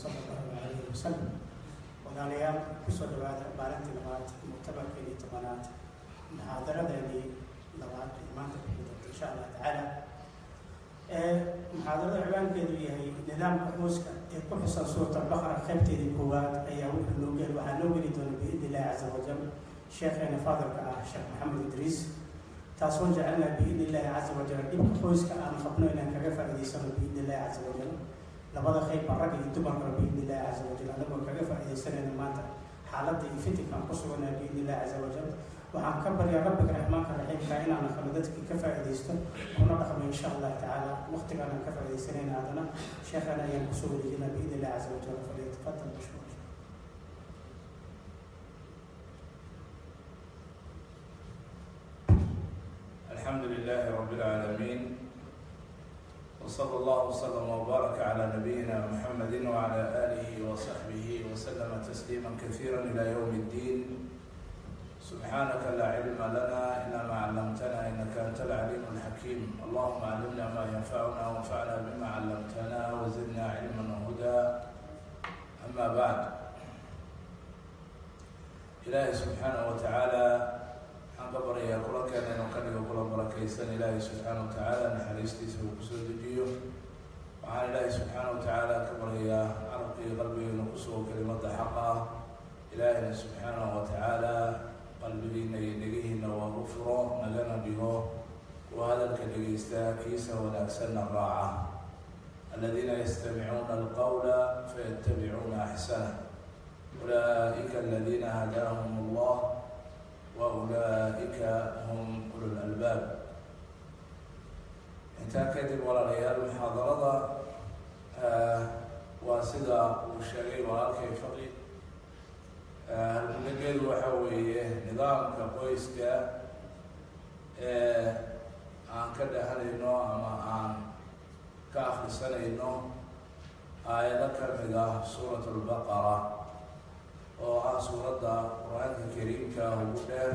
sala allahu calayhi wasalam walaalayaal ku soo dhawaada maalintii labaad muctabarkeedii tobanaad. Muxaadaradeedii labaad ee maanta ku gudubta insha allah tacaala muxaadarada ciwaankeedu yahay nidaamka qoyska ee ku xusan suurta albaqara qaybteedii koowaad ayaa wuxuu noo geli waxaa noo geli doona biidni illahi caza wajal sheekheena faadilka ah sheekh maxamed idriis taasoo jecelnaha biidni illahi caza wajal dhibka qoyska aan qabno inaan kaga faa'iidaysano biidni illahi caza wajal labada qayb baa iyo dumarkala biidn illahi caza wajal anagoo kaga faa'iidaysanayna maanta. Xaaladda iyo fitinkaan ku suganaa biidn illahi casa wajal waxaan ka baryaa rabbiga raxmaanka raxiimka inaan akano dadkii ka faa-iidaysto una dhaqmo insha allahi tacaala. Waqtigaanan ka faaideysanayna haddana sheekhan ayaan ku soo wareejinaa biidn illahi casa wajal falyatafadal mashkuur alxamdu lilahi rabi lcaalamiin وصلى الله وسلم وبارك على نبينا محمد وعلى آله وصحبه وسلم تسليما كثيرا إلى يوم الدين سبحانك لا علم لنا إلا ما علمتنا إنك أنت العليم الحكيم اللهم علمنا ما ينفعنا وانفعنا بما علمتنا وزدنا علما وهدى أما بعد إلهي سبحانه وتعالى xaan ka baryayaa kulankeena inuu barakaysan ilaahay subxaana wa tacaala naxariistiisa uu ku soo dejiyo. Waxaan ilaahay subxaana wa tacaala ka baryayaa carabkii qalbiga inuu kusugo kelimada xaqa. Ah ilaahayna subxaanahu wa tacaala qalbigiina iyo dhegihiina waa u furo nagana dhigo kuwa hadalka dhegaysta kiisa wanaagsanna raaca. Aladiina yastamicuuna alqawla fayattabicuuna axsana. Ulaa'ika aladiina hadaahum allah waulaa'ika hum ulu lalbaab intaa kadib walaalayaal muxaadarada waa sida uu sheegay walaalkay faqi halmudageedu waxa weeye nidaamka qoyska ee aan ka dhahanayno ama aan ka akrisanayno aayado ka mid ah suurat lbaqara oo ah suuradda qur'aanka kariimka ugu dheer.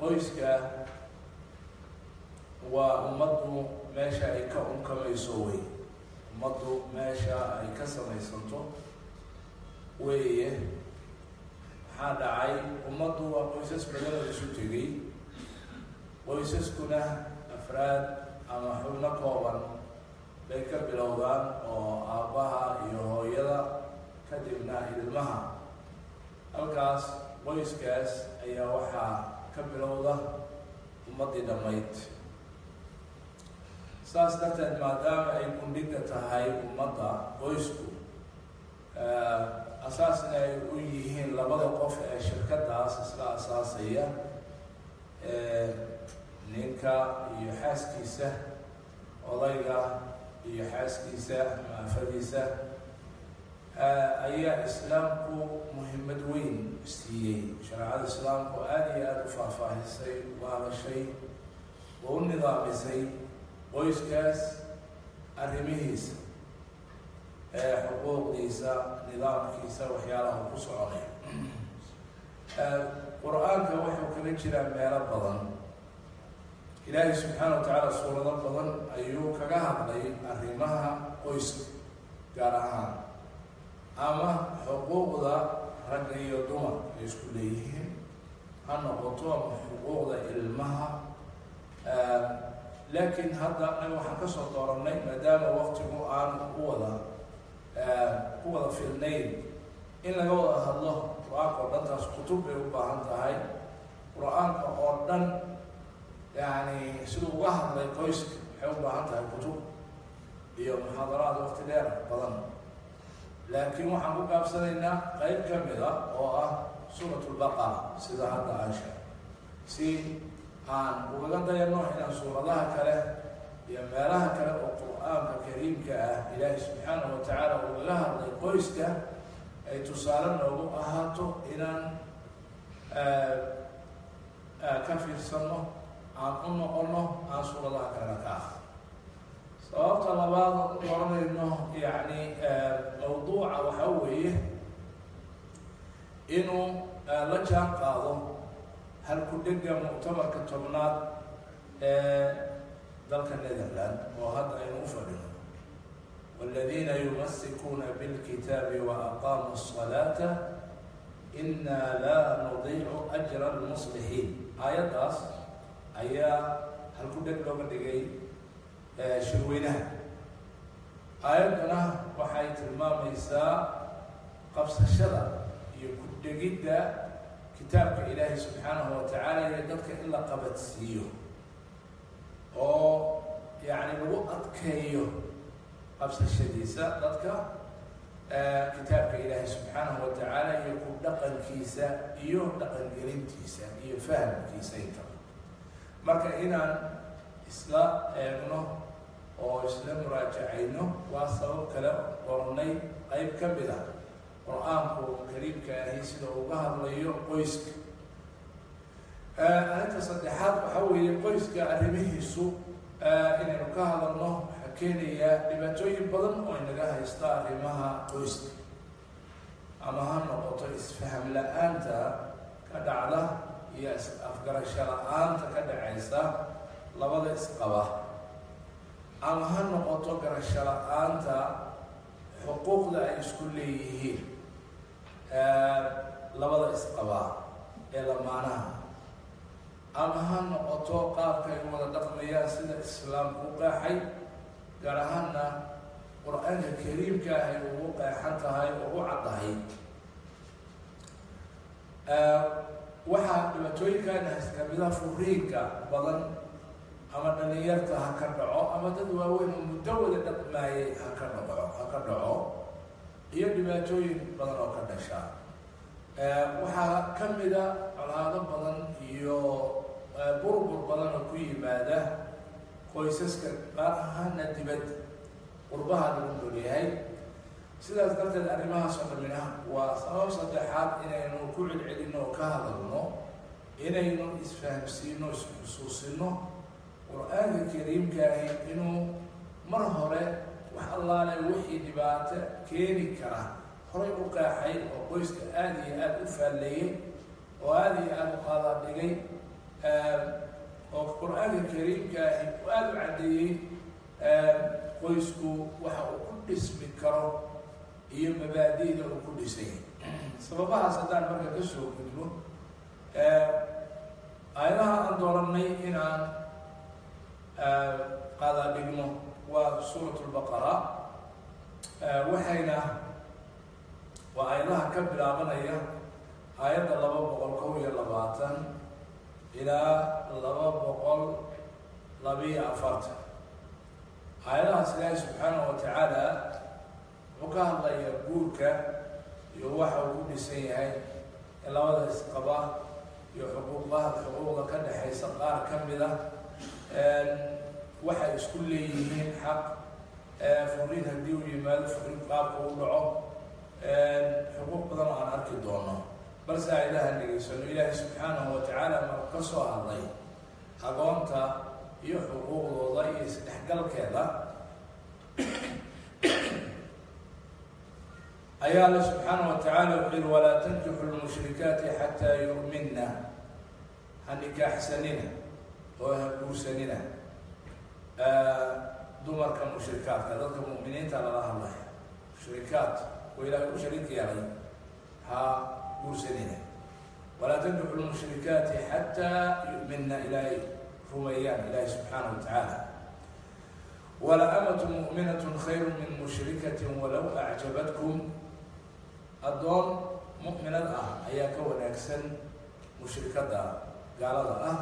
Qoyska waa ummaddu meesha ay ka unkamayso wey ummaddu meesha ay ka samaysanto weeye. Maxaa dhacay? Ummaddu waa qoysas badanoo isu tegay qoysaskuna afraad ama xubno kooban bay ka bilowdaan oo aabbaha iyo hooyada kadibna ilmaha. Halkaas qoyskaas ayaa waxaa ka bilowda ummaddii dhammayd saas darteed maadaama ay gundhiga tahay ummadda qoysku asaasna ay u yihiin labada qof ee shirkadaas isla asaasaya ninka iyo xaaskiisa odayga iyo xaaskiisa maafadiisa ayaa islaamku muhiimad weyn siiyey. Shareecada islaamku aada iyo aada u faahfaahisay u hadashay oo u nidaamisay qoyskaas arrimihiisa xuquuqdiisa nidaamkiisa waxyaalaha ku soconay qur'aanka wuxuu kaga jiraa meelo badan. Ilaahay subxaana wa tacaala suurado badan ayuu kaga hadlay arrimaha qoyska gaar ahaan ama xuquuqda ragga iyo dumar ay isku leeyihiin. Ha noqoto ama xuquuqda ilmaha laakiin hadda anaga waxaan ka soo dooranay maadaama waktigu aan u wada ku wada filnayn in laga wada hadlo qur'aanka oo dhan taas kutub bay u baahan tahay. Qur'aanka oo dhan yani siduu uga hadlay qoyska waxay u baahan tahay kutub iyo muxaadaraad wakti dheer badan. Laakiin waxaan ku gaabsanaynaa qeyb ka mid a oo ah suurat lbaqara sida hadda aasha si aan ugaga dayano inaan suuradaha kale iyo meelaha kale oo qur'aanka kariimka ah ilaahi subxaanahu wa tacaala ugaga hadlay qoyska ay tusaale noogu ahaato inaan ka fiirsano aan u noqono aan suuradaha kalena ka ah. Sababta labaad oranayno yani mawduuca waxaa weeye inuu la jaan qaado halku-dhega muctamarka tobnaad ee dalka netherland oo hadda aynu u fadhino. Wاladiina yumasikuuna bاlkitaabi وaqaamuu الصalaaةa ina laa nudiicu أjra الmuصlixiin aayaddaas ayaa halku-dheg looga dhigay shirweynaha. Aayaddana waxay tilmaamaysaa qabsashada iyo ku dhegidda kitaabka ilaahay subxaanahu wa tacaala iyo dadka in la qabadsiiyo oo yacni lagu adkeeyo qabsashadiisa dadka kitaabka ilaahay subxaanahu wa tacaala iyo ku dhaqankiisa iyo dhaqangelintiisa iyo fahamkiisa intaba marka inaan isla eegno oo isla muraajacayno waa sabab kale oranay qeyb ka mid ah qur'aanku kariimka ahi sida uga hadlayo qoyska. Arrinta saddexaad waxaa weeye qoyska arrimihiisu inaynu ka hadalno waxaa keenayaa dhibaatooyin badan oo inaga haysta arrimaha qoyska. Ama ha noqoto isfaham la'aanta ka dhacda iyo is-afgarasho la'aanta ka dhacaysa labada isqaba. Ama ha noqoto garasho la'aanta xuquuqda ay isku leeyihiin labada isqabaa ee lamaanaha ama ha noqoto qaabka ay wada dhaqmayaan sida islaamku u qeexay gaar ahaanna qur'aanka kariimka ah ay ugu qeexan tahay oo u caddahay waxaa dhibaatooyinkaana kamida furiinka badan ama dhalinyarta ha ka dhaco ama dad waaweyn oo muddo wada dhaqmaayay ha ka dhaco ha ka dhaco iyo dhibaatooyin badan oo ka dhasha. Waxaa ka mida colaado badan iyo burbur badan oo ku yimaada qoysaska qaar ahaana dibadda qurbaha lagu noolyahay sidaas darteed arrimahaas oo dhamina waa sabab saddexaad inaynu ku celcelino oo ka hadalno inaynu isfahamsiino isxusuusino qur'aanka kariimkaahi inuu mar hore wax allaale wixii dhibaato keeni kara horay u qeexay oo qoyska aada iyo aada u faalleeyey oo aada iyo aada u qaadaadhigay oo qur'aanka kariimkaahi u aada u caddeeyey qoysku waxa uu ku dhismi karo iyo mabaadi'da uu ku dhisay. Sababahaas haddaan marka ka soo gudbo aayadaha aan dooranay inaan qaadaadhigno waa suurat lbaqara waxayna waa aayadaha ka bilaabanaya aayadda laba boqol kow iyo labaatan ilaa laba boqol labiyo afartan aayadahaas ilaahi subxaanahu wa tacaala wuxuu ka hadlaya guurka iyo waxa uu ku dhisan yahay in labada isqaba iyo xuquuqaha xuquuqda ka dhexaysa qaar ka mid a waxay isku leeyihiin xaq. Furiin haddii uu yimaado furiin qaabka u dhaco xuquuq badan aan arki doono. Balse ayadaha dhegaysano ilaahay subxaanahu wa tacaala marku ka soo hadlay agoonta iyo xuquuqdooda iyo isdhexgalkeeda. Ayaa alle subxaanahu wa tacaala wuxuu yihi walaa tankixu lmushrikaati xataa yu'minna. Ha nikaaxsanina oo ha guursanina dumarka mushrikaadka dadka mu'miniinta lala hadlaya mushrikaat oo ilaahay u shariik yeelay ha guursanina walaa tankixu lmushrikaati xataa yu'minna ilaahay rumeeyaan ilaahay subxaanahu wa tacaala wala amatu mu'minat khayru min mushrikati walow acjabatkum addoon mu'minad ah ayaa ka wanaagsan mushrikada gaalada ah.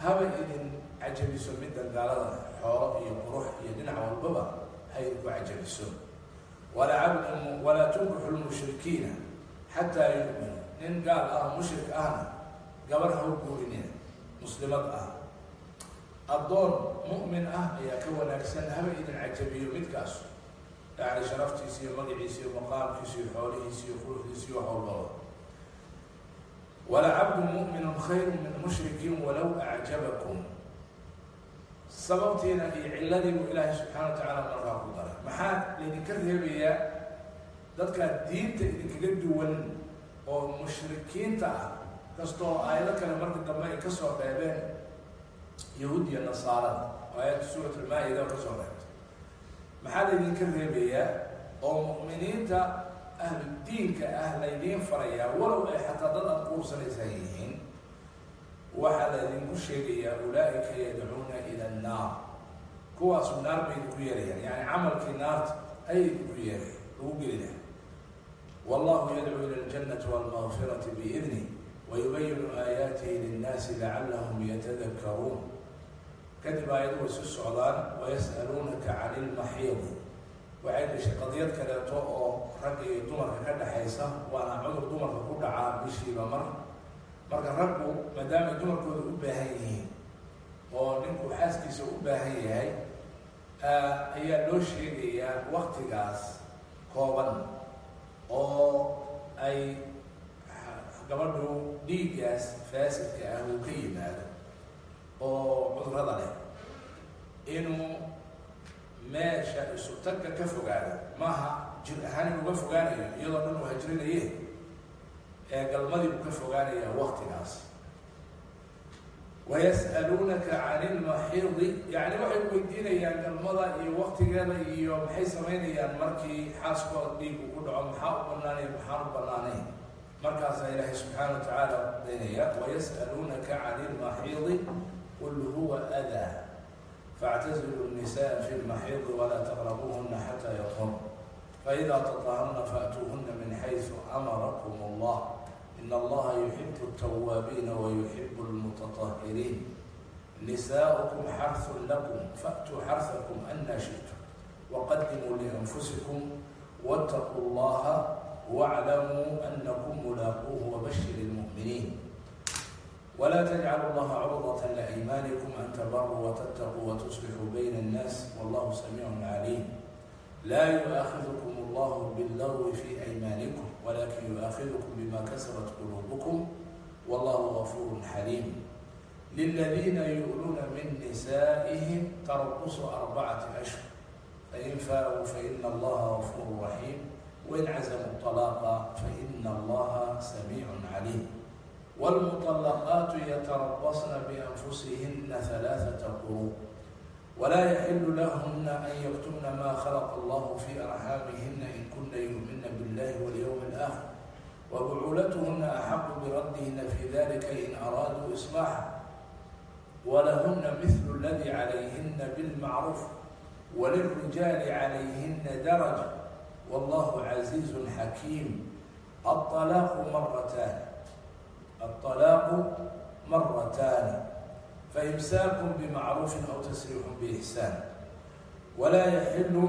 Haba idin cajabiso midda gaalada xoolo iyo qurux iyo dhinac walbaba ha idinku cajabiso walaa tunkixu lmushrikiina xataa yu'minu. Nin gaal ah mushrik ahna gabar ha u guurinina muslimad ah. Addoon mu'min ah ayaa ka wanaagsan haba idin cajabiyo midkaas. Yani sharaftiisa iyo magaciisa iyo maqaamkiisa iyo xoolihiisa iyo quruxdiisa iyo wax walbaba. Walacabdu mu'minu khayru min mushrikin walow acjabakum sababtiina iyo cilladii buu ilaahay subxana wa tacaala markaa ku daray. Maxaa laydinka reebayaa? Dadkaa diinta idinkaga duwan oo mushrikiinta ah kastoo aayado kale marka dambe ay ka soo reebeen yahuud iyo nasaarada aayadda suurat almaa-ida ka soo reebtay. Maxaa laydinka reebayaa? Oo mu'miniinta ahlu diinka ah laydiin farayaa walow ay xataa dad aad quursanaysaa yihiin waxaa laydinku sheegayaa ulaaika yadcuuna ila annaar. Kuwaasu naar bay idinku yeerayaan. Yani camalkii naarta ayay idinku yeerayan lagu gelinaha wallahu yadcuu ila aljanati walmagfirati biidnih wayubayinu aayaatihi linnaasi lacalahum yatadakaruun kadib aayadu way su socdaan wayas'aluunaka cani ilmaxiidi waxay dhashay qadiyad kaleeto oo ragga iyo dumarka ka dhexaysa waana cudur dumarka ku dhacaa bishiiba mar marka raggu maadaamay dumarkooda u baahan yihiin oo ninku xaaskiisa u baahan yahay ayaa loo sheegayaa waktigaas kooban oo ay gabadhu dhiiggaas faasidka ah uu ka yimaado oo cudurrada leh. Inuu meesha isutagga ka fogaado maaha jir ahaan inuu ka fogaanayo iyadoo dhan uu hajrinaye galmadii buu ka fogaanayaa waktigaas wayas'aluunaka can ilmaxiidi yani waxay weydiinayaan galmada iyo waktigeeda iyo maxay samaynayaan markii xaaskooda dhiigu ku dhaco maxaa u banaanay maxaan u banaanayn markaasaa ilaahay subxaana wa tacaala daynaya wayas'aluunaka can ilmaxiidi qul huwa adaa faاctazilu الnisaءa fi lmaxiidi walaa taqrabuuhuna xataa yطhur faidaa tطaharna faأtuuhuna min xayثu amarakum اllah in allaha yuxibu اtawaabiina wayuxibu اlmutatahiriin nisaaukum xarsun lakum faatuu xarsakum ana shitum waqadimuu lianfusikum wاtaquu اllaha wاclamuu anakum mulaaquuhu wabashir اlmu'miniin wla tajcalu llaha curdaة liimaanikum an tabaruu wtttaquu wtuslixuu bayna اnnaas wallahu samiicu caliim laa yuaakhidkum اllahu biاllagwi fi aymaanikum ولكن يؤاخذكم بما كسبت قلوبكم والله غفور حليم للذين يؤلون من نسائهم تربص أربعة أشهر فإن فاءوا فإن الله غفور رحيم وإن عزموا الطلاق فإن الله سميع عليم والمطلقات يتربصن بأنفسهن ثلاثة قروء ولا يحل لهن أن يكتمن ما خلق الله في أرحامهن كن يؤمن بالله واليوم الآخر وبعولتهن أحق بردهن في ذلك إن أرادوا إصلاحا ولهن مثل الذي عليهن بالمعروف وللرجال عليهن درجة والله عزيز حكيم الطلاق مرتان الطلاق مرتان فإمساك بمعروف أو تسريح بإحسان ولا يحل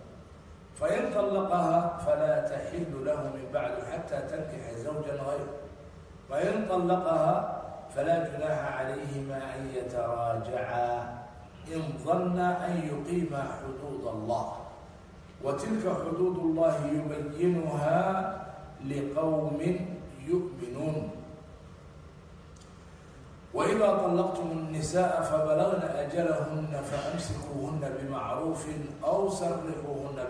fain طلqha falaa تxilu lah min bعd xatى تnkixa زawja غayr fain طلqha falaa جuنaaxa عalayhima an yتaraaجaca in ظana an yuqima xduud الlah وtilka xduud الlahi yubayinha لqwmi yuؤminuun وإdا طلqtm النsاء fabalغna أjlhna faأmsikuuhna بmacruف أw srqu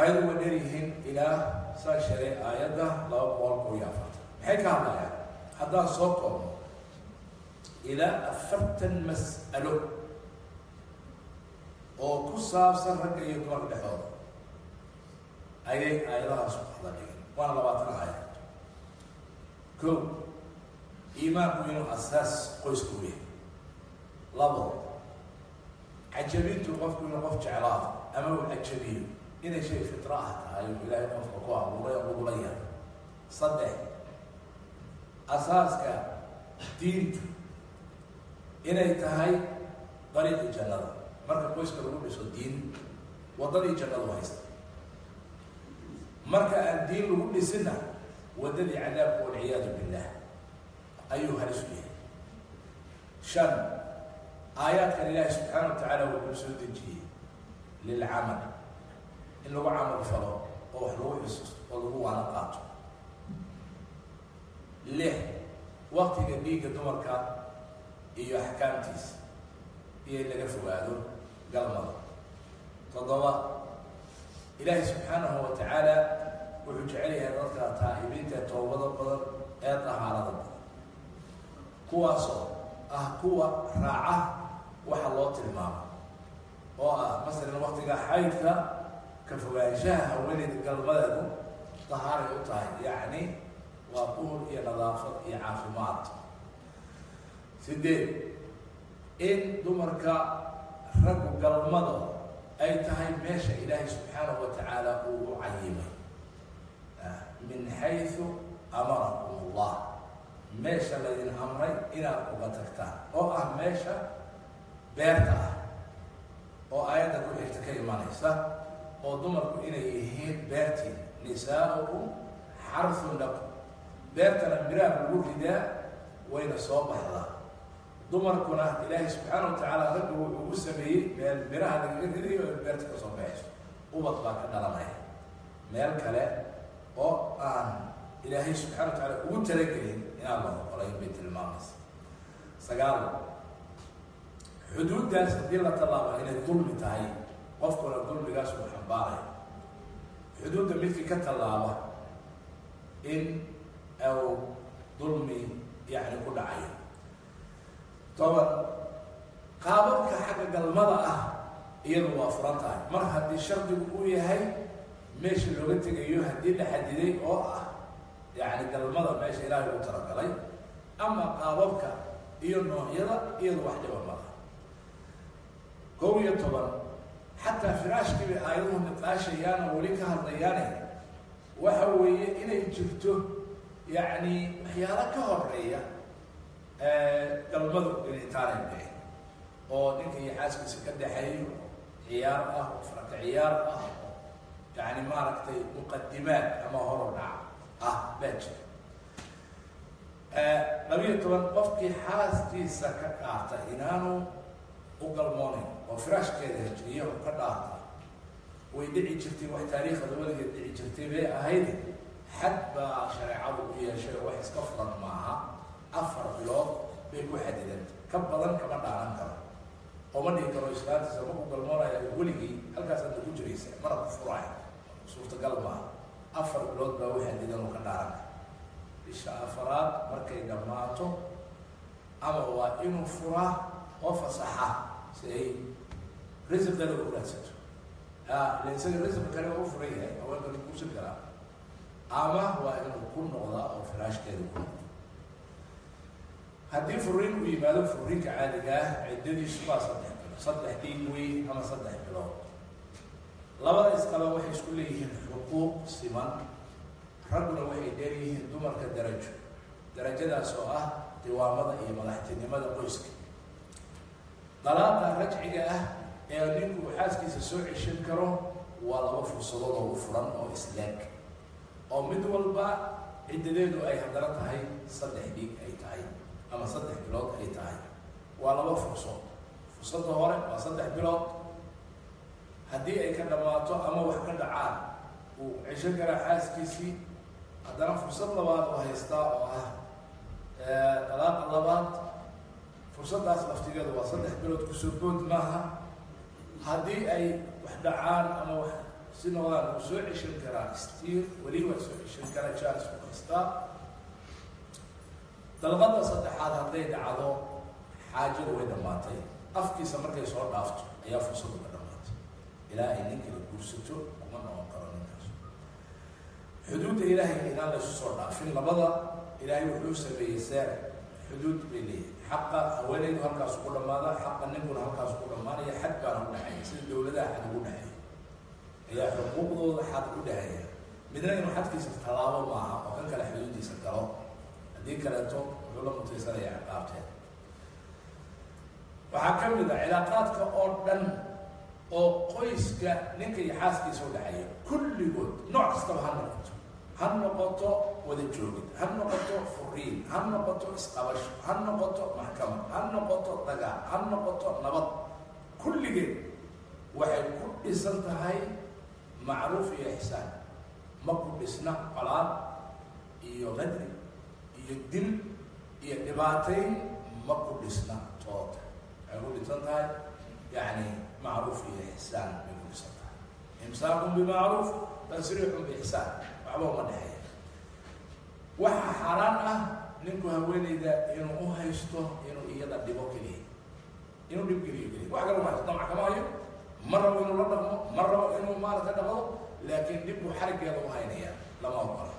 ayadu waa dheryihiin ilaa saa sheegay aayadda laba boqol koo iyo afartan. Maxay ka hadlayaan haddaan soo koobno ilaa afartan mas'alo oo ku saabsan ragga iyo dumarka dhexdooda ayay aayadahaas ku hadla dhigeen waana labaatan aayad. Ko iimaanku inuu asaas qoysku yahay labo cajabintu qofku inuu qof jeclaado ama uu cajabiyo inay shay fitra ah tahay oo ilaahay qofka ku abuuray oo lagula yahay saddex asaaska diintu inay tahay dariiqii jannada marka qoyska lagu dhiso diin waddadii jannadu haysta marka aan diin lagu dhisinna waddadii cadaabka walciyaadu billah ayuu halis u yahay shan aayaadkan ilaahi subxaana wa tacaala wuxuu soo dejiyey lilcamal in lagu camal falo oo wax lagu xusuusto oo lagu waana qaato. Lix waktiga dhiigga dumarka iyo axkaamtiisa iyo in laga fogaado galmada. Toddoba ilaahi subxaanahu wa tacaala wuxuu jecel yahay dadka taa'ibiinta toobada badan ee dahaarada badan. Kuwaasoo ah kuwa raaca waxa loo tilmaamo oo ah masalan waktiga xaydka ka fogaanshaha galmadeedu dahaaray u tahay. Yacni waa duhur iyo nadaafad iyo caafimaad. Sideed in dumarka raggu galmadooda ay tahay meesha ilaahay subxaanahu wa tacaala uu u cayimay min xaysu amarakum allah. Meesha laydin amray inaad uga tagtaan oo ah meesha beerta ah oo aayadda ku xigta ka imanaysa oo dumarku inay yihiin beertiin nisaaukum xarfun lakum. Beertana miraha lagu ridaa wayna soo baxdaa. Dumarkuna ilaahay subxaana wa tacaala ragga wuxuu u sameeyey meel miraha lagaga ridayo o beerta ka soo baxayso. Ubad baa ka dhalanaya meel kale oo aan ilaahay subxana wa tacaala ugu talagelin inaan la oqolayn bay tilmaamaysa. Sagaal xuduuddaas haddii la tallaaba inay dulmi tahay qofkuna dulmigaas uu xambaaraya xuduudda midkii ka tallaaba in uu dulmi yacni ku dhacayo. Toban qaababka xagga galmada ah iyadu waa furan tahay. Mar haddii shardigu uu yahay meesha looga tegayo haddii la xadiday oo ah yacni galmada meesha ilaahay ugu talagalay ama qaababka iyo noocyada iyadu wax dhiba mala kow iyo toban xataa firaashkiibay aayaduhu niqaashayaan oo weli ka hadlayaane. Waxa weeye inay jirto yacni waxyaalo ka horreeya galmadu initaanay bixin oo ninka iyo xaaskiisa ka dhexeeyo ciyaar ah oo faraka ciyaar ah oo yacni maaragtay muqadimaad ama horo dhac ah baa jira labiyo toban qofkii xaaskiisa ka dhaarta inaanu u galmoonayn oo firaashkeeda hejriyo oo ka dhaarta way dhici jirtay wax taariikhda weligeed dhici jirtay bay ahayd. Xad baa shareecadu u yeeshay oo wax iska furan maaha. Afar bilood bay ku xadidan ka badan kama dhaaran karo. Oo ma dhihi karo islaantiisa maku galmoonaya weligii halkaasaad ku jiraysa mana ku furaay suurtagal maaha afar bilood baa u xadidan oo ka dhaaran. Bisha afaraad markay dhammaato ama waa inuu furaa oo fasaxa si ay risiqana u raadsato isaga risiq kale u furan yahay haweenka la guursan karaa. Ama waa inuu ku noqdaa oo firaashkeeda ku noqdo. Haddii furiin uu yimaado furiinka caadiga ah ciddadiisu waa saddex bilood. Saddex dhiig wey ama saddex bilood. Labada isqaba waxay isku leeyihiin xuquuq siman. Ragguna waxay dheeryihiin dumarka darajo. Darajadaas oo ah diwaamada iyo madaxtinimada qoyska dalaada rajciga ah ee ninku xaaskiisa soo ceshan karo waa laba fursadood oo furan oo isleeg oo mid walba ciddadeedu ay haddana tahay saddex dhiig ay tahay ama saddex bilood ay tahay. Waa laba furso fursadda hore waa saddex bilood. Haddii ay ka dhammaato ama wax ka dhacaan uu ceshan karaa xaaskiisii haddana fursad labaad oo haystaa oo ah dalaaqa labaad fursaddaas laftigeedu waa saddex bilood ku soo bood maaha. Haddii ay wax dhacaan ama wax si noqdaan uu soo ceshan karaa stiir weli waa soo ceshan karaa jaalis u haystaa dalqada saddexaad hadday dhacdo xaajadu way dhammaatay. Afkiisa markay soo dhaafto ayaa fursadu ka dhamaatay ilaa ay nin kala guursato kuma noqon karo ninkaas. Xuduudda ilaahay inaan laysu soo dhaafin labada ilaahay wuxuu sameeyey seere xuduud bay leeyahay xaqa haweeneydu halkaas ugu dhamaada xaqa ninkuna halkaas ugu dhamaanaya xad baana u dhexeeya sida dawladaha xad ugu dhexeeya ayaa xuquuqdooda xad u dhexeeya midna inuu xadkiisa tallaabo maaha oo kan kale xuduudiisa galo. Haddii kaleeto wuxuu la mutaysanaya ciqaabteed. Waxaa ka mid a cilaaqaadka oo dhan oo qoyska ninka iyo xaaskiisa u dhexeeya kulligood nooc kastaba ha noqoto ha noqoto wada joogid ha noqoto furiin. Ha noqoto isqabasho. Ha noqoto maxkamad ha noqoto dagaal. Ha noqoto nabad. Kulligeed waxay ku dhisan tahay macruuf iyo ixsaan. Ma ku dhisna colaad iyo qadri iyo dil iyo dhibaatayn ma ku dhisna toota waxay ku dhisan tahay yani macruuf iyo ixsaan bay ku dhisan tahay. Imsaakun bimacruuf tasriixun biixsaan waxba uma dhexeeya waxaa xaaraan ah ninku haweeneyda inuu u haysto inuu iyada dhibo keliya. Inuu dhib geliyo keliya. Wax kale uma haysto damac kama hayo. Ma rabo inuu la dhaqmo ma rabo inuu maaragtay dhaqdo laakiin dhib buu xarigeeda u haynaya lama ogola.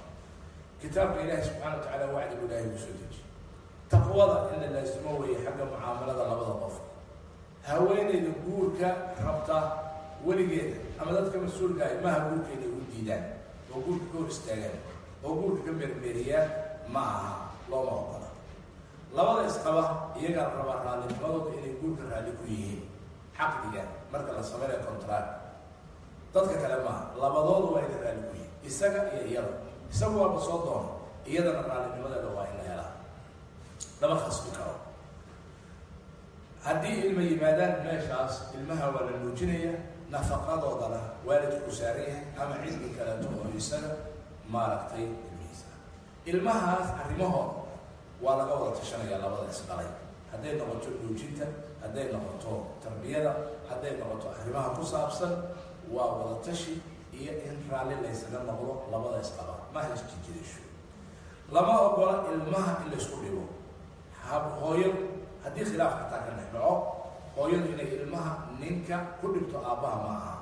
Kitaabka ilaahi subxana wa tacala wacdigu ilaahi uu soo taqwada in la laasimo weeye xagga mucaamalada labada qof. Haweeneyda guurka rabta weligeeda ama dadka mas'uulka ah maha guurkeeda u diidaan oo guurka ka hor istaagaan oo guurka ka meermeeriyaan ma aha looma ogola. Labada isqaba iyagaa rabaa raalinimadooda inay guurka raalli ku yihiin. Xaqdiga marka la samaynayo contract dadka kale maaha labadooda waa inay raalli ku yihiin isaga iyo iyada isaga waaba soo doono iyadana raalinimadeeda waa in la helaa. Lama khasbi karo haddii ilma yimaadaan meeshaas ilmaha waa la nuujinaya nafaqadoodana waalidku saaran yahay ama cilmi kaleeto oo isaga maaragtay ilmihiisa. Ilmahaas arrimahooda waa laga wada tashanaya labada isdhalay. Hadday noqoto nuujinta hadday noqoto tarbiyada hadday noqoto arrimaha ku saabsan waa wada tashi iyo in raalli laysaga noqdo labada isqaba maha isjijirisho lama ogola ilmaha in laysku dhibo. Hab hooyo haddii khilaaf xataa ka dhex dhaco hooyadu inay ilmaha ninka ku dhibto aabbaha ma aha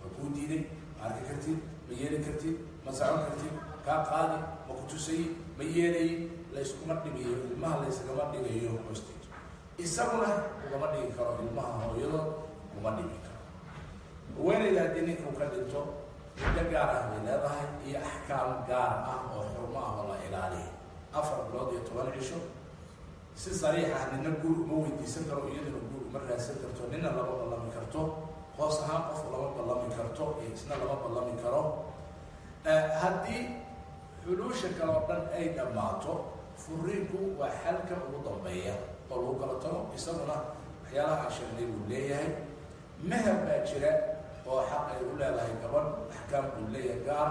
ma kuu diiday? Ma arki kartid? Ma yeeli kartid? Ma sacon kartid? Kaa qaadi? Ma ku tusayi? Ma yeelayi? Layskuma dhigayo ilmaha laysagama dhigayo hoosteed isaguna ugama dhigi karo ilmaha hooyado kuma dhigi karo. Haweeneyda haddii ninka u ka dhinto muddo gaar ah bay leedahay iyo axkaam gaar ah oo xurmo ah oo la ilaaliya afar bilood iyo toban cisho si sariix ah nina guur uma weydiisan karo iyaduna guur uma raadsan karto. Nina lama ballami karto. Hoos ahaan qof lama ballami karto iyo isna lama ballami karo. Haddii xuluusha kale oo dhan ay dhammaato furiinku waa xalka ugu dambeeya oo lagu kala tago. Isaguna waxyaalaha aan buu leeyahay meher baa jira oo xaq ay u leedahay gabadh axkaam buu leeyahay gaar.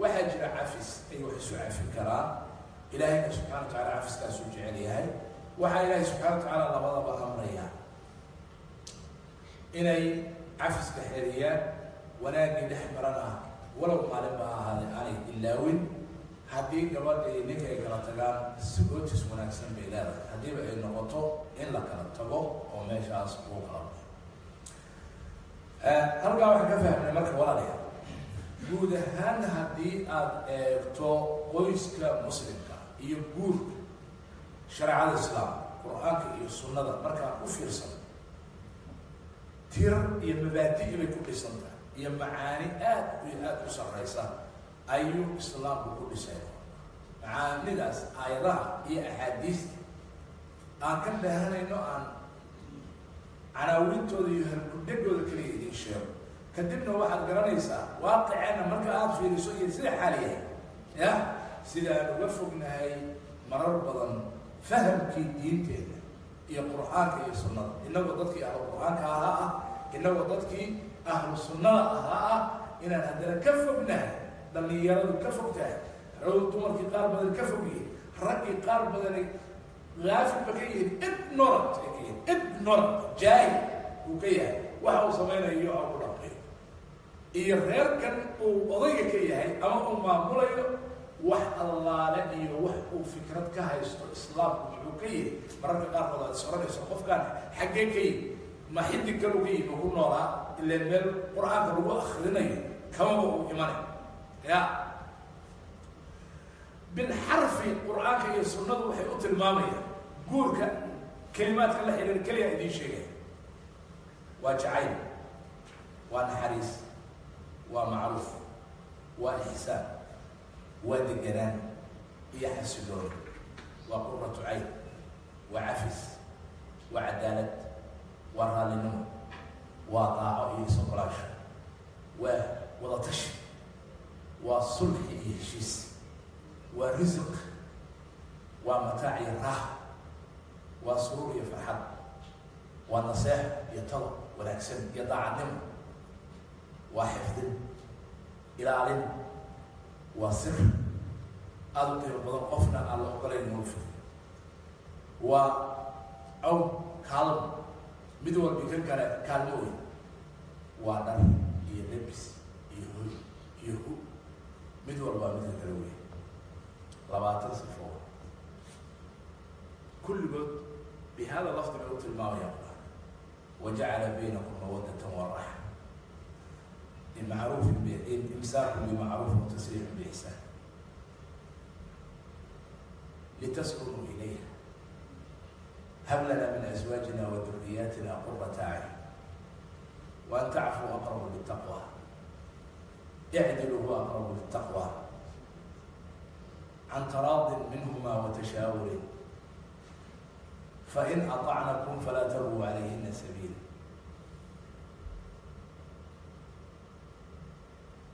Waxaa jira cafis ay wax isu cafin karaan. Ilaahayna subxana wa tacala cafiskaasuu jecel yahay waxaa ilaahay subxana wa tacaala labadaba amraya inay cafiska xeriyaan wanaaggii dhex maran ah walow maalin ba ahaade aanay ilaawin. Haddii gabadha iyo ninka ay kala tagaan sigootis wanaagsan bay leedahay. Haddiiba ay noqoto in la kala tago oo meeshaas uu kala baxo halkaa waxaan ka fahmnay marka walaalayaa guud ahaan haddii aada eegto qoyska muslimka iyo guurka shareecada islaamka qur'aanka iyo sunnada markaa u fiirsan tirar iyo mabaadi' bay ku dhisan tahay iyo macaani aad iyo aada u sarraysa ayuu islaamku ku dhisay. Macaanidaas aayadaha iyo axaadiista aan ka dheehanayno aan canaawintooda iyo halgudhegooda kaliya idiin sheego. Kadibna waxaad garanaysaa waaqiceenna marka aada fiiriso iyo sida xaaliyahay ya sida aan uga fognahay marar badan fahamkii diinteeda iyo qur'aanka iyo sunnada. Inagoo dadkii ahlu qur'aanka ahaa ah inagoo dadkii ahlu sunnada ahaa ah inaan haddana ka fognahay dhallinyaradu ka fog tahay rowd dumarkii qaar badan ka fog yihiin raggii qaar badani gaafilba ka yihiin ignorant ay ka yihiin ignorant jaahil uu ka yahay. Waxa uu samaynayo ku dhaqayo iyo reerkan uu odayga ka yahay ama uu maamulayo wax allaale iyo wax uu fikrad ka haysto islaamku muxuu ka yihi mararka qaarkood aad is qofkaan xaggee ka yihi ma xidig kalu ka yihi ku noolaa ileen meel qur'aanka lagu akrinayo kamaba uu imanay ya. Bilxarfi qur'aanka iyo sunnadu waxay u tilmaamayaan guurka kelimaadka la xidhiir keliya idiin sheegaya waa jacayl waa naxariis waa macruuf waa ixsaan waa deganaan iyo xasiloon waa quratu cayn waa cafis waa cadaalad waa raallinimo waa daaco iyo isogolaasho waa wadatashi waa sulxi iyo heshiis waa risiq waa mataac iyo raaxa waa suruur iyo farxad waa naseex iyo talo wanaagsan iyo daacadnimo waa xifdin ilaalin waa sir aada u qiimo badan qofna aan la ogolayn fido waa caw kaalmo. Mid walbi ka kale kaalmo wey waa dhar iyo lebis iyo hoy iyo hu mid walbaa midka kale wey labaatan sifo kulligood bi hada lafdi bay u tilmaamayaan qur wajacala baynakum mawadatan waraxa bimacruufin imsaakun bimacruufin watasriixun biixsaan litaskunuu ilayha. Hab lana min aswaajina wa duriyaatina qurata acyun waan tacfuu aqrabu litaqwa icdilu huwa aqrabu litaqwa can taraadin minhuma watashaawurin fain aطacnakum falaa tabuu calayhina sabiila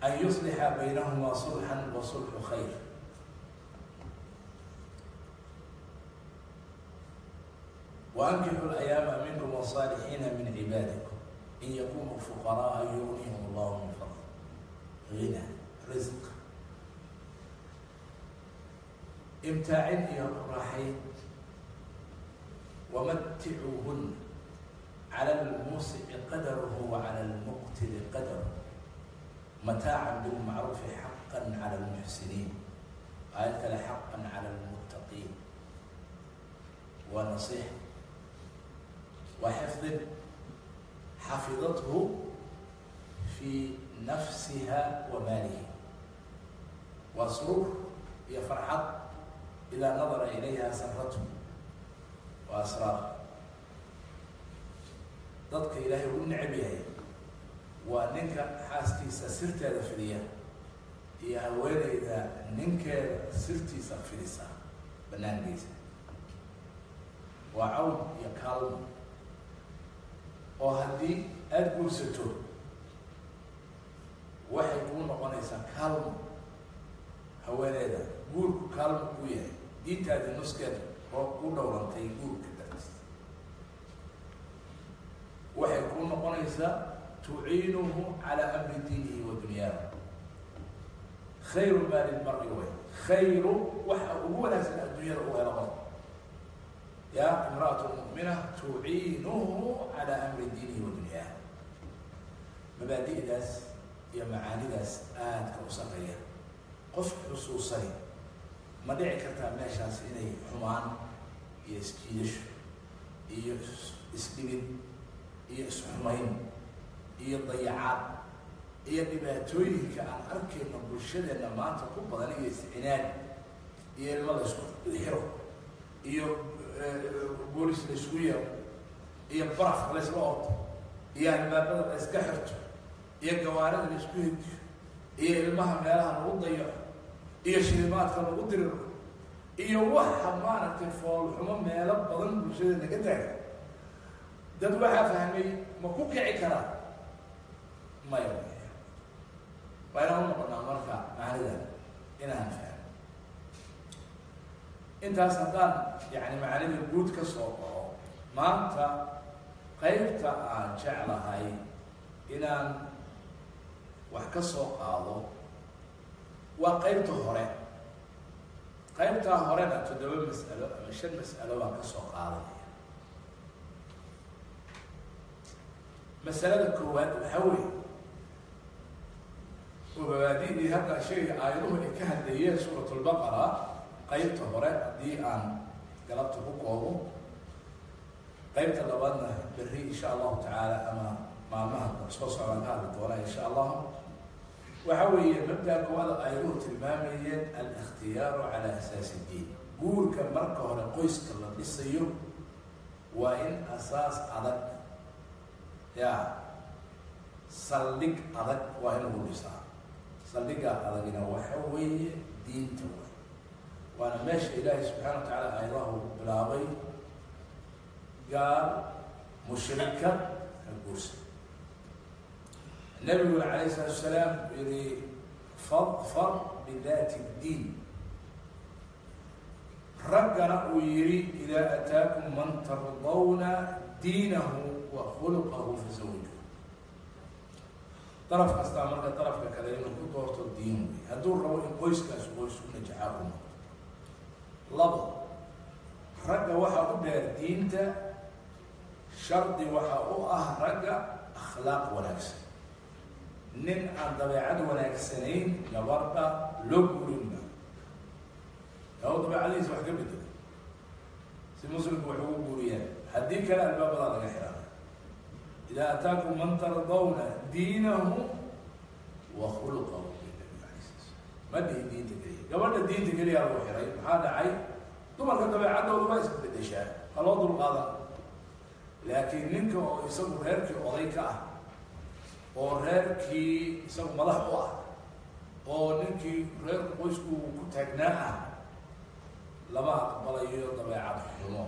an yuslixa baynahuma sulxan wa sulxu khayr وأnkixu الأyaama minkum والصاalixiina min cibaadikum in yakunuu fuqaraءa yugnihim اllah min fadl غina risq imtaacin iyo raaxayn wamaticuuhuna calى اlmuusici qadarhu وعalى اlmuqtiri qadarhu mataaca bilmacruufi xaqa calى اlmuxsiniin aayad kale xaqa calى اlmuttaqiin waa nasiix وxفظ xafiظته في نفسها وmاlه waa srوr iyo فرxad إdا نadra إlayha sرته waa أsrاar dadka ilaahay u necb yahay waa ninka xaaskiisa sirteeda fidiya iyo haweeneyda ninkeeda sirtiisa fidisa banaankiisa. Waa cawn iyo kaalmo. Oo haddii aada guursato waxay kuu noqonaysaa kaalmo haweeneeda guurku kaalmo kuu yahay. Diintaadii nuskeeda oo ku dhowrantay guurka dartiis. Waxay kuu noqonaysaa tuciinuhu calaa amri diinihi wa dunyaahu khayru maa lilmari way khayru waxa ugu wanaagsan adduunyada u helo qof ya imra'at mu'mina tuciinuhu calى amri diinihi wa dunyaah mabaadi'daas iyo macaanidaas aadka u sareeya qof xusuusani ma dhici kartaa meeshaas inay xumaan iyo isjiidasho iyo isdhibin iyo isxumayn iyo dayacaad iyo dhibaatooyinka aan arkayno bulshadeenna maanta ku badan iyo iscinaad iyo ilmo la isku xiro iyo boolis la isku yeero iyo baraf la isla orto iyo albaabada la iska xirto iyo gawaarida la isku hediyo iyo ilmaha meelaha lagu dayaco iyo shilimaadka lagu diriro iyo waxa maaragtay foolxumo meelo badan bulshada naga taaga dad waxaa fahmay ma ku kici karaa maya waa inaan u noqonaa marka macanida inaan fahmo intaas haddaan yani macanida guud ka soo qaco maanta qaybta aan jeclahay inaan wax ka soo qaado waa qaybta hore. Qaybtaa horena toddoba mas'alo ama shan mas'alo baan ka soo qaadanaya masalada koowaad waxaa weeye oo mabaadidii hadda shayga aayaduhu ay ka hadleeyeen suurat lbaqara qaybta hore haddii aan galabta ku koobo qaybta labaadna berri insha allahu tacaala ama maalmaha soo socdaan ka hadli doona insha allah waxa weeye mabdaa koowaada aayaduhu tilmaamayeen alikhtiyaaru cala asaasi diin. Guurka marka hore qoyska la dhisayo waa in asaas adag. Ya saldhig adag waa in lagu dhisaa saldhiga adagina waxa weeye diinta way. Waana meesha ilaahay subxaana wa tacaala aayadaha uu bilaabay gaal mushrika ka guursa nabiguna calayh isalaatu salaam yihi fadfar bidaati ddiin raggana uu yihi idaa ataakum man tardawna diinahu wa khuluqahu fasawiju daraf kastaa marka darafka kale inuu ku doorto diin wey hadduu rabo in qoyskaas qoys u najaxaa u noqdo. Labo ragga waxaa u dheer diinta shardi waxaa u ah ragga akhlaaq wanaagsan. Nin aan dabeecad wanaagsanayn gabadha loo guurinba gaba dabeecadiisa wax ka bedela si muslimku wax ugu guuriyaan haddii kale albaabadaa laga xiraana idaa ataakum man tardawna diinahu wa khuluqahu ma dhihi diinta keliya gabadha diinta keliya lagu xiray maxaa dhacay dumarka dabeecaddooda waa isbedeshaa ha loo dulqaadan laakiin ninka oo isagu reerkii oday ka ah oo reerkii isagu madax u ah oo ninkii reerku qoysku ku taagnaa ah lama aqbalayo dabeecad xumo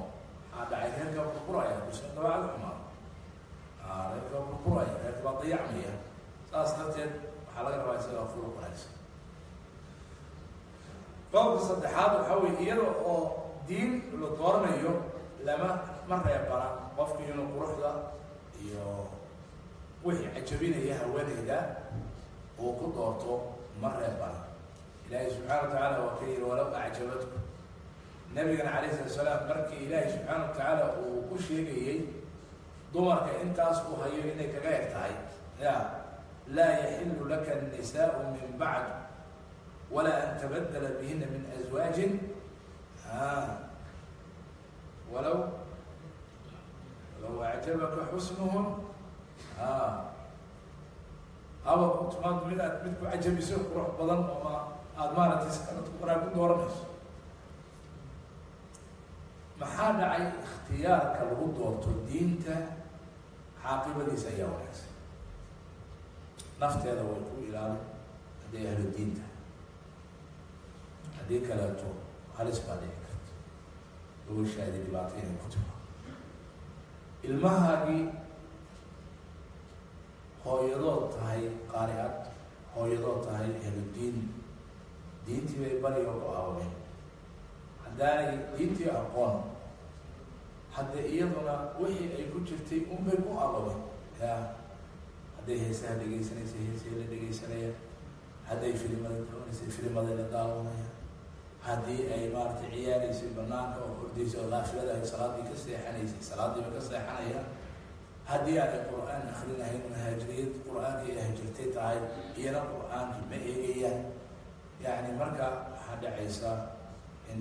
maxaa dhacay reerka burburaya kusa dabeecad xumaa reerka saas darteed waxaa laga rabaa isaga qodobka saddexaad waxaa weye iyada oo diin la dooranayo lama ma reebana qofki inuu quruxda iyo wixii cajabinaya haweeneyda uu ku doorto ma reebana ilaahay subxaana wa tacaala waa ka yihi walow acjabatku nabigana calayh salat salaam markii ilaahay subxaana wa tacaala uu ku sheegayey dumarka intaas uu hayo inay kaga eg tahay ya laa yaxilu laka annisaau min bacd wala an tabadala bihina min azwaajin walow walow acjabaka xusnuhum haba timaad mid aad mid ku cajabiso qurux badan ooma aada maaragtay sanad wanaag ku dooranayso maxaa dhacay ikhtiyaarka lagu doorto diinta caaqibadiisa ayaa wanaagsan nafteeda way ku ilaalin hadday ahlo diinta haddii kaleeto halis baa dhici karta gawashaadi dhibaato inay ku tiro ilmahaagii hooyadood tahay qaari-ad hooyadood tahay ahlu diin diintii bay bariga ku aabameen haddaanay diintii aqoon hadda iyaduna wixii ay ku jirtay unbay ku aabameen ya hadday heesaha dhegaysanaysa heesay la dhegaysanayaan hadday filimada daawanaysa filimada la daawanaya haddii ay maaratay ciyaaraysay banaanka oo hordaysa oo naafilada ay salaadii ka seexanaysay salaadiiba ka seexanaya haddii aanay qur'aan akrinahayn muhaajiriyad qur'aankii ay hajirtay tahay iyana qur'aankii ma eegayaan. Yacni marka waxaa dhacaysa in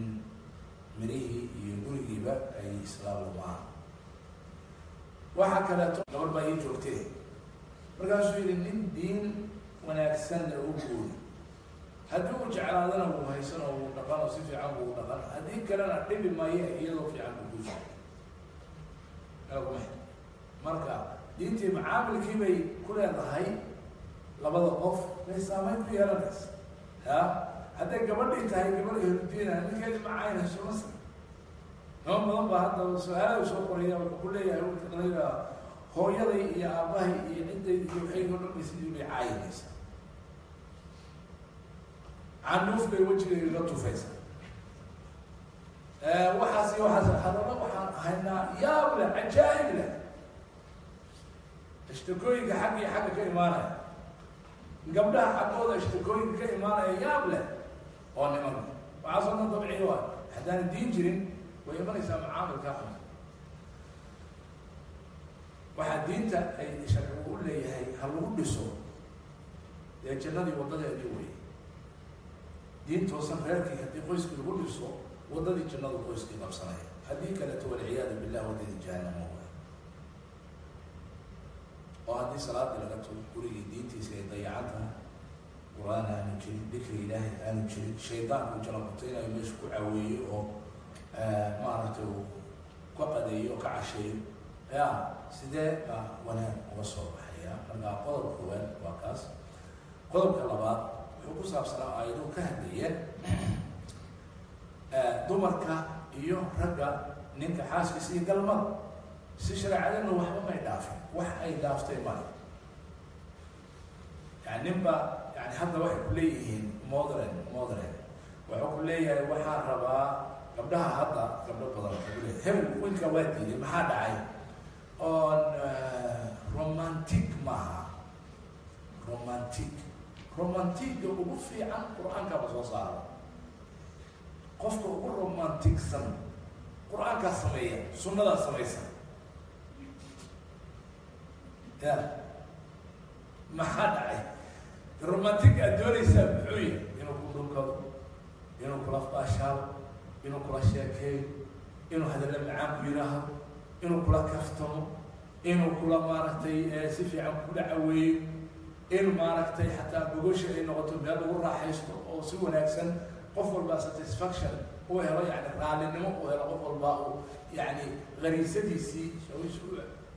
mirihii iyo gurigiiba ay islaam lumaan. Waxaa kaleeto gabar baa ii joogtay markaasuu yihi nin diin wanaagsan la u guuri. Haddii uu jeclaadana wuu haysan wuu dhaqan oo si fiican buu dhaqan. Haddii kalena dhibi maayo iyadoo fiican buu ku jira ma marka diintii macaamilkii bay ku leedahay labada qof bay saameyn ku yeelanaysa. Ya hadday gabadhii tahay gabadh ehludiina ninkeedi macaynayso mase nima badan baa hadda su'aalaha soo qoraya wuxuu ku leeyahay wlka dalayga hooyaday iyo aabahay iyo cidday iyo waxay oo dhan sidii bay caayinaysa canuuf bay wejigayga ga tufaysa waxaas iyo waxaas hadaba waxaan haynaa yaab leh cajaa'ib leh. Ishtakooyinka xag iyo xagga ka imaanaya. Gabdhaha xaggooda ishtakooyinka ka imaanaya yaab leh oo nimanka waxaasoo dhan dabciya waay haddaan diin jirin way imanaysaa macaamilka xun waxaa diinta ay sharcigu u leeyahay ha lagu dhiso dee jannadii wadadeedii wey diin toosan reerkii haddii qoyskii lagu dhiso wadadii jannadu qoyskii qabsanaya. Haddii kaleeto walciyaadu billah wadadii jahanamo way oo haddii salaadii laga tago gurigii diintiisa ay dayacan tahay qur'aan aanu jirin dikri ilaahay aanu jirin shaydaanku jalabutaynayo meesha ku caaweeyo oo maaragtay uu ka qadeeyo oo ka casheeyo ya sidee baa wanaag uga soo baxaya? Markaa qodob koowaad waa kaas. Qodobka labaad wuxuu ku saabsanaa aayaduu ka hadlayeen dumarka iyo ragga ninka xaaskiisa iyo galmada. Si shareecadana waxba may dhaafin wax ay dhaaftay male yani ninba yani hadda waxay ku leeyihiin modern modern. Wuxuu ku leeyahay waxaa rabaa gabdhaha hadda gabdho badan leeyahay hebel wiilka waa diiday maxaa dhacay? On romantic maaha. Romantic. Romantiga ugu fiican qur'aankaaba soo saara qofka ugu romanticsan qur'aankaa sameeya sunnadaa samaysa. Ya. Maxaa dhacay romantic aad doonaysaa muxuu yahay inuu ku dhulkado inuu kula baashaalo inuu kula sheekeeyo inuu hadalla macaan ku yidhaahdo inuu kula kaftamo inuu kula maaragtay si fiican kula caweeyo in maaragtay xataa gogosha ay noqoto meel lagu raaxaysto oo si wanaagsan qof walba satisfaction uu helo yani raallinimo uu helo qof walba uu yani gariisadiisii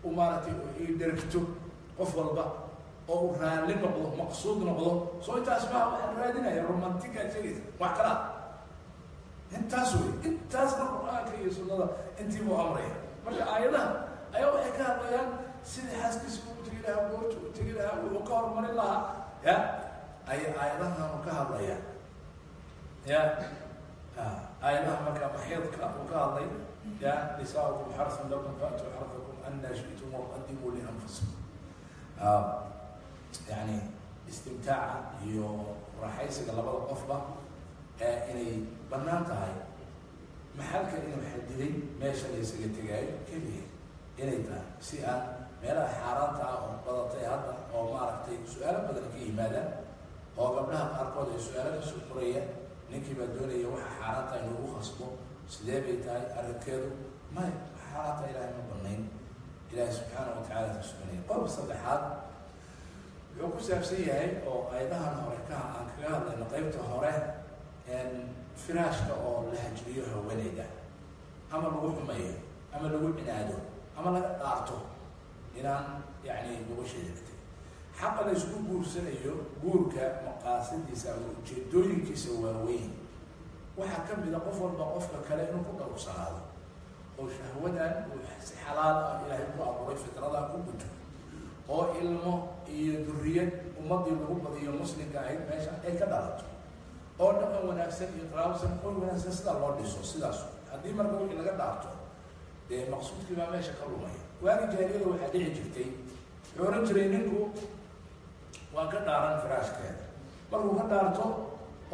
u maaragtay dhergto qof walba oo uu raalli noqdo maqsuud noqdo soo intaas maa waxaan raadinaya romantica sheegaysa wax kalaa intaas wey intaasna qur'aanka iyo sunnada intii buu amraya. Marka aayadaha ayaa waxay ka hadlayaan sidii xaaskiisa ugu tegi lahaa goorta u tegi lahaa wuxuu ka horumarin lahaa ya ay aayadahan ka hadlaya ya aayadaha marka maxyadka uu ka hadlay ya nisaakum xarsun lakum faatuu xarfakum anna shi'tum waqadimuu lianfusikum yani istimtaaca iyo raaxaysiga labada qofba inay bannaan tahay maxalka inuu xadiday meesha la isaga tegaayo? Keliya. Inay tahay. Si aan meelaha xaaraanta ah oo badatay hadda oo maaragtay su'aalo badan ka yimaadaan oo gabdhaha qaarkood ay su'aalo ka soo ninkii baa doonaya waxa xaaraanta inugu khasbo sidee bay tahay arrinkeedu? May xaaraanta ilaahay ma banayn ilaahay subxaana wa tacala ka suganaya saddexaad wuxuu ku saabsan yahay oo ayadahan hore ka aan kaga hadlayno qeybta hore firaashka oo la hajriyo haweeneyda. Ama lagu xumeeyo ama lagu cinaado ama laga dhaarto inaan yani ka tegin xaqa la isku guursanayo guurka maqaasidiisa ama ujeedooyinkiisa waaweyn waxaa ka mid a qof walba qofka kale inuu ku dhowrsanaado oo shahwadan uu si xalaal ah ilaahay ku abuuray fitradaa ku guto oo ilmo iyo duriyad ummadii lagu badiyo muslimka ahayd meesha ay ka dhalato oo dhaqan wanaagsan iyo qaraabsan qoy wanaagsan sidaa loo dhiso sidaas. Haddii marka wixii laga dhaarto dee maqsuudkii baa meesha ka lumaya. Waagi jaariyada waxaa dhici jirtay. Wuxuu ohan jiray ninku waa ka dhaaran firaashkeeda. Markuu ka dhaarto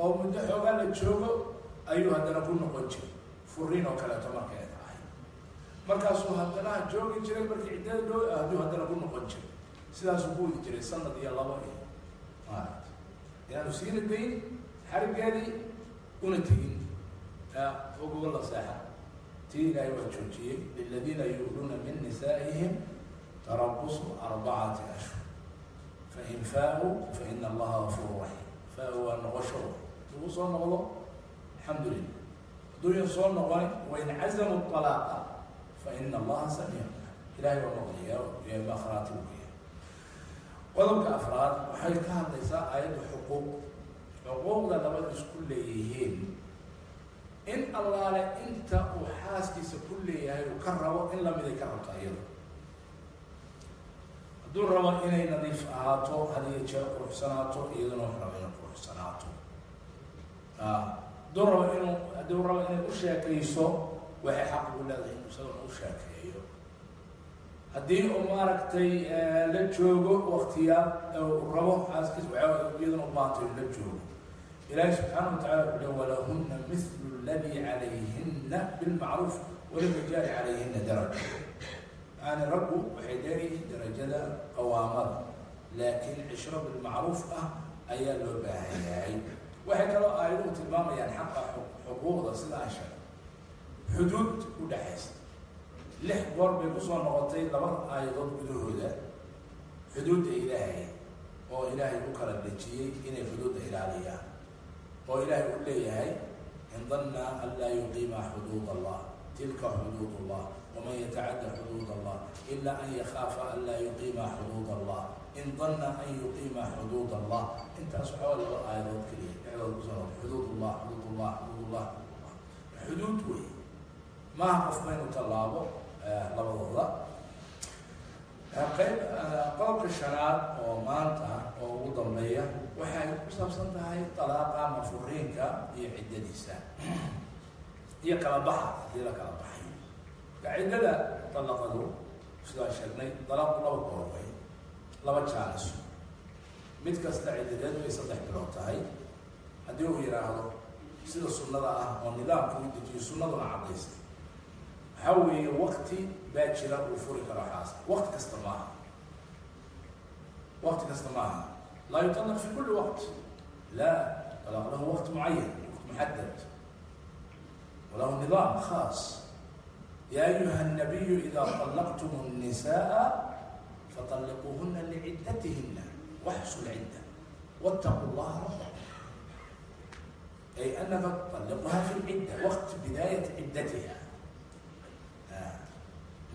oo muddo xoogaa la joogo ayuu haddana ku noqon jiray. Furiin oo kaleeto markay tahay markaasuu haddana joogi jiray markii ciddada dhow ayuu haddana ku noqon jiray sidaasuu ku wadi jiray sanad iyo laba iyo maarata inaanu siina dayn xarigeedii una tegin ogogo la seexa tii ilaahay waa joojiyey liladiina yu'luuna min nisaa'ihim tarabusu arbacati ashhur fain faa'uu faina allaha gafuru raxiim faa waa noqosho lagu soo noqdo alxamdu lilah hadduuyan soo noqonin wain cazamu alaaqa faina allaha samiic ilahay waa noqdaya makhraati u yahay qodobka afraad waxay ka hadlaysaa aayadda xuquuq. Xuquuqda labada isku leeyihiin. In allaale inta uu xaaskiisa ku leeyahay uu ka rabo in lamiday ka rabto iyada hadduu rabo inay nadiif ahaato hadiyo jeer quruxsanaato iyaduna wax rabo inay quruxsanaato. Hadduu rabo inuu hadduu rabo inay u sheekayso waxay xaq ugu leedahay inuu isaguna u sheekeeyo haddii uu maaragtay la joogo waktiyaa rabo xaaskiis waa iyaduna ubaantay la joogo. Ilaahi subxaana watacala wuxuu le walahuna mithlu ladii calayhina bilmacruuf walirijaali calayhina daraja. Yani raggu waxay leeyihiin darajada qawaamada laakiin cishro bilmacruuf ah ayaa loo baahan yahay. Waxay kaloo aayaduhu tilmaamayaan xaqa xuquuqda sida aan sheegay. Xuduud u dhexaysa lix goor bay ku soo noqotay laba aayadood gudahooda xuduudda ilaahay oo ilaahay u kala dejiyey inay xuduudda ilaaliyaan. Oo ilaahay u leeyahay in danna an laa yuqiima xuduud allah tilka xuduud allah waman yatacadda xuduud allah ila an yakhaafa an laa yuqiima xuduud allah in danna an yuqiima xuduud allah intaas waxaa laba aayadood keliya dhexdood ku soo xuduud allah xuduud allah xuduud allah xuduud wey maaha qofka inuu tallaabo labadooda. Qayb qodobka shanaad oo maanta oo ugu dambeeya waxay ku saabsan tahay dalaaqa mafuriinka iyo ciddadiisa. Iyo kala baxa haddii la kala baxay. Ciddada dalaqadu sidaan sheegnay dalaaqu laba way laba jaalis. Mid kasta ciddadeedu ay saddex bilood tahay. Haddii uu yidhaahdo sida sunnada ah oo nidaamku u dejiyo sunnaduna caddaystay waxaa weeye wakti baa jira uu furi karo xaas wakti kasta maaha wakti kasta maaha laa yutalaq fi kuli waqt la talaq lahu waqt mucayan waqt muxadad walahu nidaam khaas ya ayuha nabiyu ida طalaqtum الnisaء faطalliquuhuna lcidatihina waxsu lcidda wاtaqu llaha rabbakum ay anaka طalliquha fi lcidda waqti bidaayati ciddatiha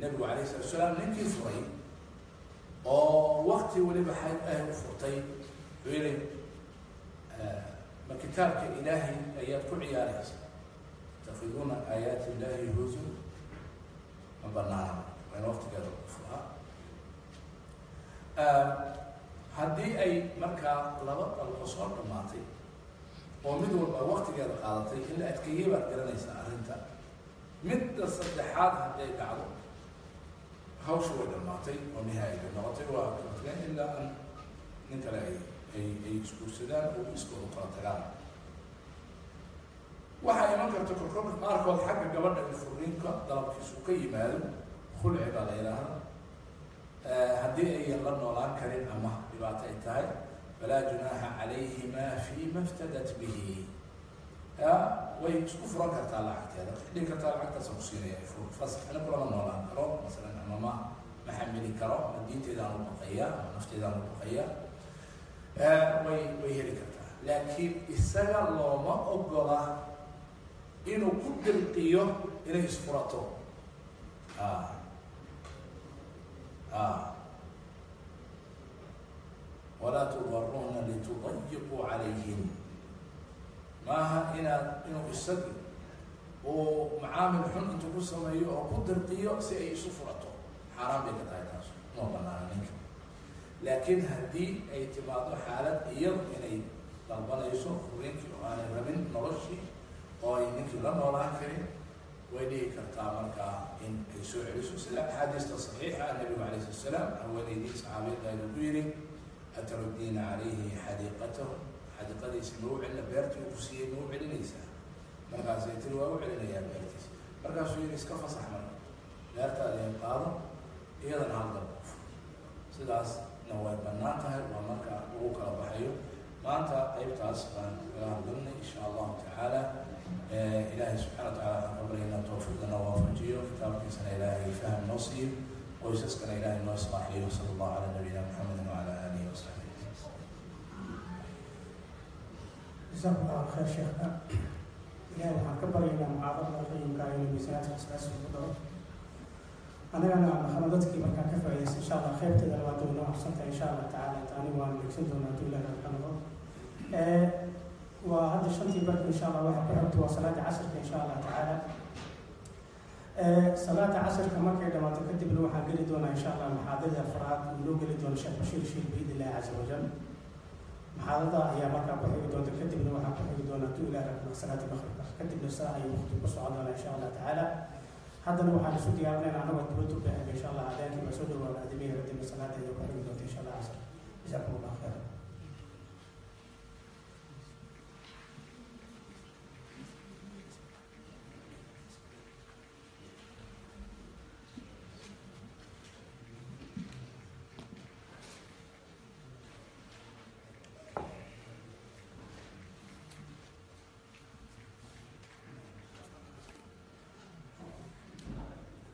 nabigu alayh salatu salaam ninkii furay oo wakti weliba xayd ah u furtay wuxuu yihi ma kitaabka ilaahay ayaad ku ciyaaraysa? Takiduuna aayaati illahi huzu ma banaana wayna waktigeeda ku furaa haddii ay markaa laba dalqo soo dhamaatay oo mid walba waktigeeda qaadatay in la baad garanaysaa arrinta. Midda saddexaad hadday dhacdo hawsha way dhamaatay oo nihaayada noqotay waa kabatageen ilaa an nin kale ay ay ay isguursadaan oo iskooda kala tagaan waxaa iman karta korkorka qaarkood xagga gabadha in furniinka dalabkiisu ka yimaado khulci baa la yidhaahda haddii ayan la noolaan karin ama dhibaato ay tahay falaa junaaxa calayhima fima iftadat bihi way isku furan kartaa lacagteeda. Dhihi kartaa lacagtaasa kusiinaya fasax ana kulama noolaan karo. Masalan ama ma ma xamili karo. Ama diinteedaan u baqaya ama nafteedaan u baqaya. Way way heli kartaa. Laakiin isaga looma ogola inuu ku dirqiyo inay isfurato walaa tudaruuna litudayiquu calayhim maaha inaad inuu isagi uu macaamil xun intuu ku sameeyo oo ku dirqiyo si ay isu furato. Xaaraan bay ka tahay taas. Uma banaana ninka. Laakiin haddii ay timaado xaalad iyadu inay dalbanayso furiinkii oo aanay rabin noloshii oo ay ninkii la noolaan karin way dhihi kartaa markaa in ay soo celiso. Sida axaadiista saxiixa nabigu alayh slat salaam haweeneydii saxaabiyadda aynu ku yidhi ataruddiina calayhi xadiiqatahu xadiiqadiisi ma u celina beertii ku siiyey ma u celinaysaa markaasay tiri waa u celinayaa beertiis markaasuu yidhi iska fasax marka beertaada in qaado iyadana haldal sidaasna way bannaan tahay waa marka lagu kala baxayo. Maanta qaybtaas baan kaga hadlalnay insha allahu tacaala. Ilaahay subxana wa tacala waxaan ka baryayna tawfiiqdana waafajiyo kitaabkiisana ilaahay faham noo siiyo qoysaskana ilaahay noo islaaxiyo sala allahu cala nabiyina maxamedin wacala aalihi jazakum allahu khayr waxaan ka baryaynaa mucaadada qayimka inuu dadkii markaa ka faaidaysa insha allah qaybteeda waa doona absanta insha allah ka noqo waa hadda shantii barki insha allah waa salaada casirka insha allah tacaala salaada casirka markay dhamaato kadibna waxaan geli doonaa insha allah maxaadada afraad uu noo geli doono sheekh bashiir shiil biidn illahi wajal maxaadada ayaa markaa ku xigi doonta kadibna waxaa ku xigi doona hadduu ilahi rakma salaada maqribka kadibna saa ayuu waqti ku doonaa insha allah tacaala. Haddana waxaan isu diyaarinayna anagoo dibadda u insha allah adaankii baa soo dhawaada adimiga kadibna salaada ayuu ku xigi doonta insha allah casr jazakum allah khayran